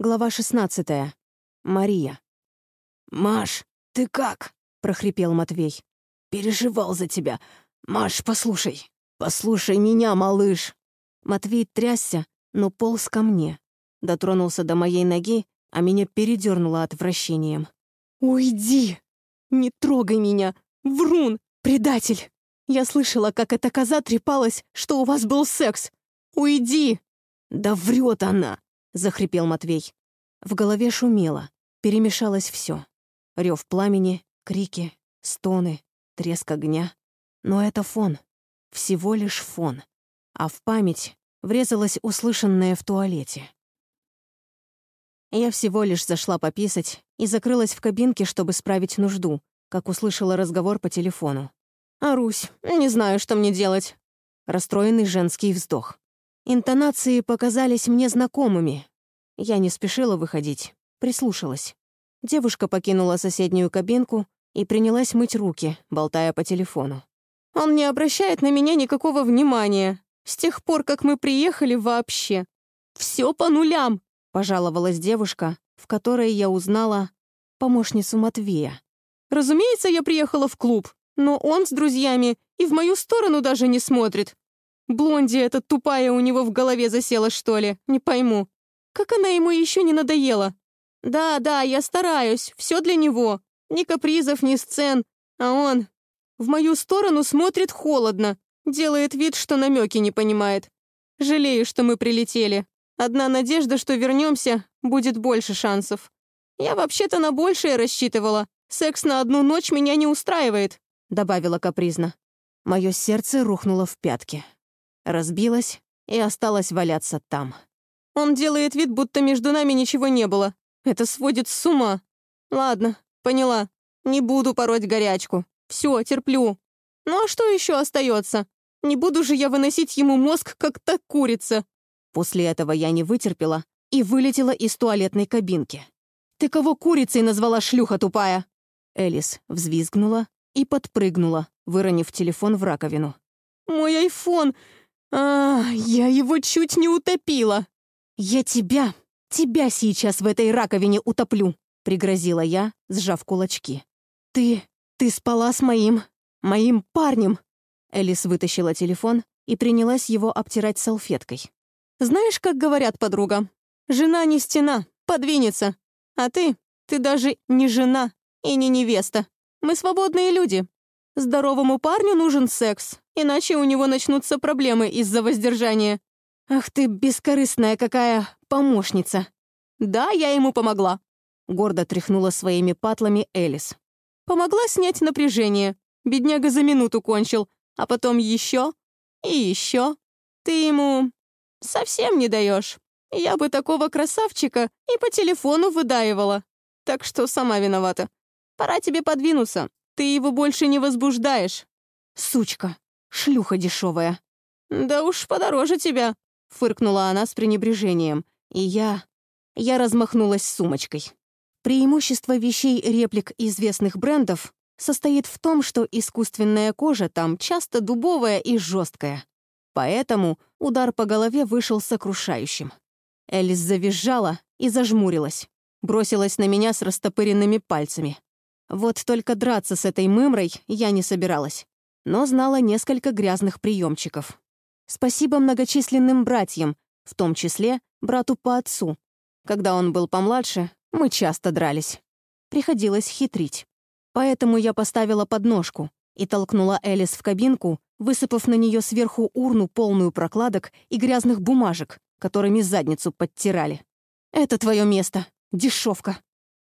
Глава 16. Мария. «Маш, ты как?» — прохрипел Матвей. «Переживал за тебя. Маш, послушай. Послушай меня, малыш». Матвей трясся, но полз ко мне. Дотронулся до моей ноги, а меня передернуло отвращением. «Уйди! Не трогай меня! Врун! Предатель! Я слышала, как эта коза трепалась, что у вас был секс! Уйди!» «Да врет она!» — захрипел Матвей. В голове шумело, перемешалось все: Рев пламени, крики, стоны, треск огня. Но это фон. Всего лишь фон. А в память врезалось услышанное в туалете. Я всего лишь зашла пописать и закрылась в кабинке, чтобы справить нужду, как услышала разговор по телефону. «Арусь, не знаю, что мне делать». Расстроенный женский вздох. Интонации показались мне знакомыми. Я не спешила выходить, прислушалась. Девушка покинула соседнюю кабинку и принялась мыть руки, болтая по телефону. «Он не обращает на меня никакого внимания. С тех пор, как мы приехали вообще. Все по нулям!» — пожаловалась девушка, в которой я узнала помощницу Матвея. «Разумеется, я приехала в клуб, но он с друзьями и в мою сторону даже не смотрит. Блонди эта тупая у него в голове засела, что ли? Не пойму. Как она ему еще не надоела? Да, да, я стараюсь, все для него. Ни капризов, ни сцен. А он в мою сторону смотрит холодно, делает вид, что намеки не понимает. Жалею, что мы прилетели. Одна надежда, что вернемся, будет больше шансов. Я вообще-то на большее рассчитывала. Секс на одну ночь меня не устраивает», — добавила капризно. Мое сердце рухнуло в пятки разбилась и осталась валяться там. Он делает вид, будто между нами ничего не было. Это сводит с ума. Ладно, поняла. Не буду пороть горячку. Все, терплю. Ну а что еще остается? Не буду же я выносить ему мозг, как та курица. После этого я не вытерпела и вылетела из туалетной кабинки. «Ты кого курицей назвала шлюха тупая?» Элис взвизгнула и подпрыгнула, выронив телефон в раковину. «Мой айфон! А, я его чуть не утопила. Я тебя, тебя сейчас в этой раковине утоплю, пригрозила я, сжав кулачки. Ты, ты спала с моим, моим парнем. Элис вытащила телефон и принялась его обтирать салфеткой. Знаешь, как говорят подруга, жена не стена, подвинется. А ты, ты даже не жена и не невеста. Мы свободные люди. Здоровому парню нужен секс, иначе у него начнутся проблемы из-за воздержания. Ах ты бескорыстная какая помощница. Да, я ему помогла. Гордо тряхнула своими патлами Элис. Помогла снять напряжение. Бедняга за минуту кончил, а потом еще и еще. Ты ему совсем не даешь. Я бы такого красавчика и по телефону выдаивала. Так что сама виновата. Пора тебе подвинуться. Ты его больше не возбуждаешь. Сучка. Шлюха дешевая. «Да уж подороже тебя», — фыркнула она с пренебрежением. И я... я размахнулась сумочкой. Преимущество вещей реплик известных брендов состоит в том, что искусственная кожа там часто дубовая и жесткая. Поэтому удар по голове вышел сокрушающим. Элис завизжала и зажмурилась. Бросилась на меня с растопыренными пальцами. Вот только драться с этой мымрой я не собиралась но знала несколько грязных приемчиков. Спасибо многочисленным братьям, в том числе брату по отцу. Когда он был помладше, мы часто дрались. Приходилось хитрить. Поэтому я поставила подножку и толкнула Элис в кабинку, высыпав на нее сверху урну, полную прокладок и грязных бумажек, которыми задницу подтирали. «Это твое место, дешевка.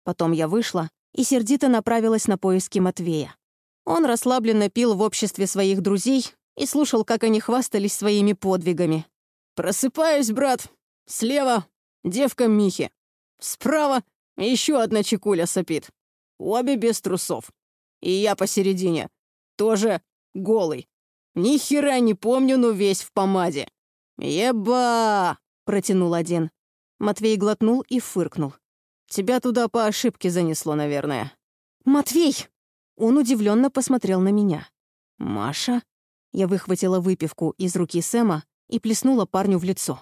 Потом я вышла и сердито направилась на поиски Матвея. Он расслабленно пил в обществе своих друзей и слушал, как они хвастались своими подвигами. «Просыпаюсь, брат. Слева — девка Михи. Справа — еще одна чекуля сопит. Обе без трусов. И я посередине. Тоже голый. Ни хера не помню, но весь в помаде. «Еба!» — протянул один. Матвей глотнул и фыркнул. «Тебя туда по ошибке занесло, наверное». «Матвей!» Он удивленно посмотрел на меня. «Маша?» Я выхватила выпивку из руки Сэма и плеснула парню в лицо.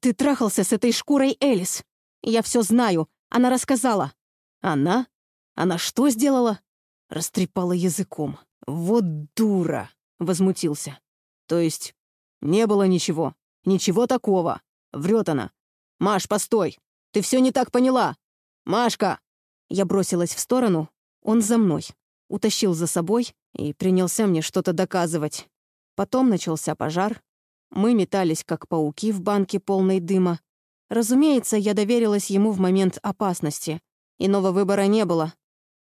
«Ты трахался с этой шкурой Элис! Я все знаю. Она рассказала». «Она? Она что сделала?» Растрепала языком. «Вот дура!» — возмутился. «То есть не было ничего? Ничего такого? Врет она. Маш, постой! Ты все не так поняла! Машка!» Я бросилась в сторону, он за мной. Утащил за собой и принялся мне что-то доказывать. Потом начался пожар. Мы метались, как пауки в банке полной дыма. Разумеется, я доверилась ему в момент опасности. Иного выбора не было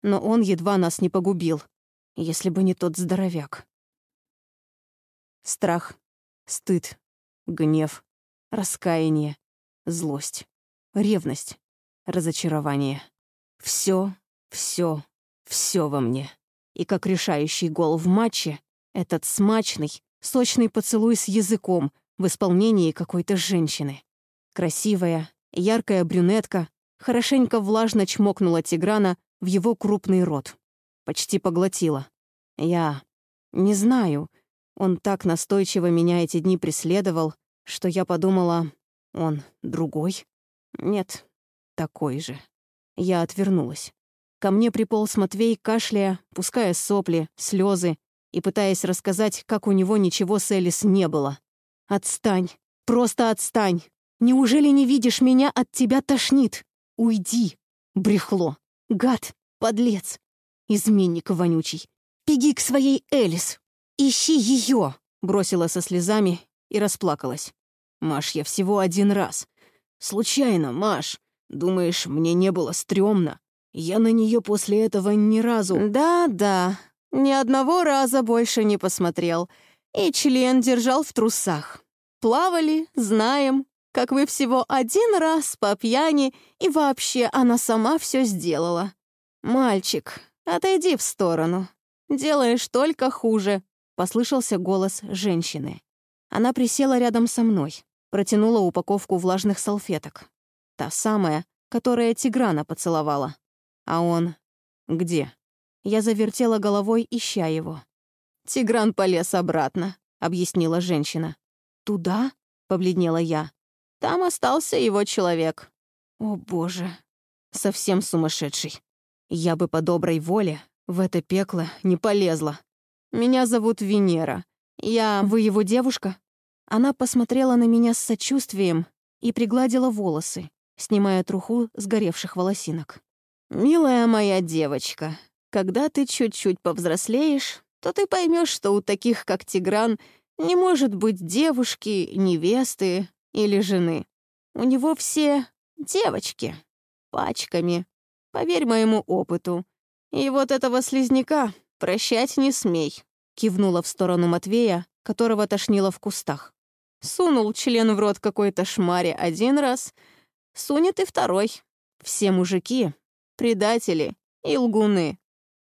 но он едва нас не погубил, если бы не тот здоровяк. Страх, стыд, гнев, раскаяние, злость, ревность, разочарование. Все, все, все во мне. И как решающий гол в матче, этот смачный, сочный поцелуй с языком в исполнении какой-то женщины. Красивая, яркая брюнетка хорошенько влажно чмокнула Тиграна в его крупный рот. Почти поглотила. Я не знаю. Он так настойчиво меня эти дни преследовал, что я подумала, он другой? Нет, такой же. Я отвернулась. Ко мне приполз Матвей, кашляя, пуская сопли, слезы и пытаясь рассказать, как у него ничего с Элис не было. «Отстань! Просто отстань! Неужели не видишь, меня от тебя тошнит? Уйди! Брехло!» Гад, подлец, изменник вонючий. Беги к своей Элис. Ищи ее, бросила со слезами и расплакалась. Маш, я всего один раз. Случайно, Маш. Думаешь, мне не было стрёмно? Я на нее после этого ни разу... Да-да, ни одного раза больше не посмотрел. И член держал в трусах. Плавали, знаем, как вы всего один раз по пьяни, и вообще она сама все сделала. «Мальчик, отойди в сторону. Делаешь только хуже», — послышался голос женщины. Она присела рядом со мной, протянула упаковку влажных салфеток. Та самая, которая Тиграна поцеловала. А он... где? Я завертела головой, ища его. «Тигран полез обратно», — объяснила женщина. «Туда?» — побледнела я. Там остался его человек. О, боже, совсем сумасшедший. Я бы по доброй воле в это пекло не полезла. Меня зовут Венера. Я... Вы его девушка? Она посмотрела на меня с сочувствием и пригладила волосы, снимая труху с горевших волосинок. «Милая моя девочка, когда ты чуть-чуть повзрослеешь, то ты поймешь, что у таких, как Тигран, не может быть девушки, невесты, или жены. У него все девочки, пачками. Поверь моему опыту. И вот этого слизняка прощать не смей», — кивнула в сторону Матвея, которого тошнило в кустах. Сунул член в рот какой-то шмаре один раз, сунет и второй. Все мужики — предатели и лгуны.